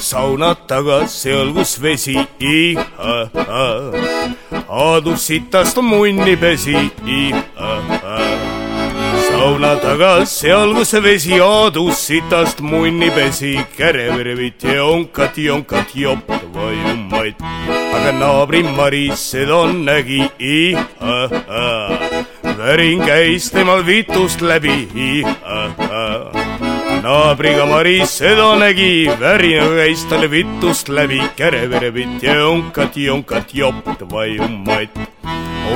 sauna taga seal, kus vesi iha-ha. Aadu sitast munni pesi iha-ha. sauna taga seal, kus vesi Aadu sitast munni pesi, käreverevit ja onkat, jonkat, jopp, vajumaid. aga naabri Maris seda nägi iha-ha. värin käis temal vitust läbi iha-ha naabriga Maris seda nägi, värinaga käis talle vitust läbi, käreverevitt ja jonkat, jonkat, jopt, vajumaid.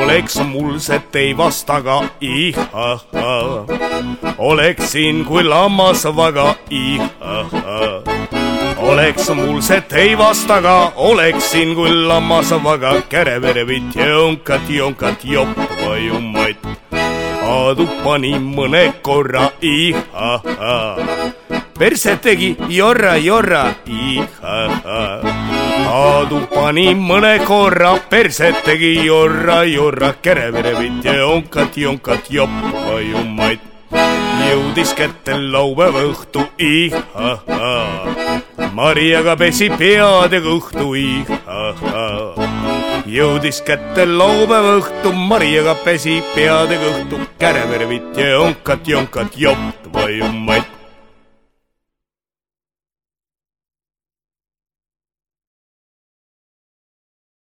oleks mul see teivas taga, iha-ha. oleksin kui lammas vaga, iha-ha. oleks mul see teivas taga, oleksin kui lammas vaga, käreverevitt ja jonkat, jonkat, jopt, vajumaid Aadu pani mõne korra iha-ha. perse tegi jorra, jorra iha-ha. Aadu pani mõne korra, perse tegi jorra, jorra, kereverevit ja jonkat, jonkat, jopp, vajumaid. jõudis kätte laupäeva õhtu iha-ha. Mariaga pesi pead ja kõhtu iha-ha jõudis kätte laupäeva õhtu, Mariaga pesi pead ja kõhtu, kärevervit ja jonkat, jonkat, jopt, vajumaid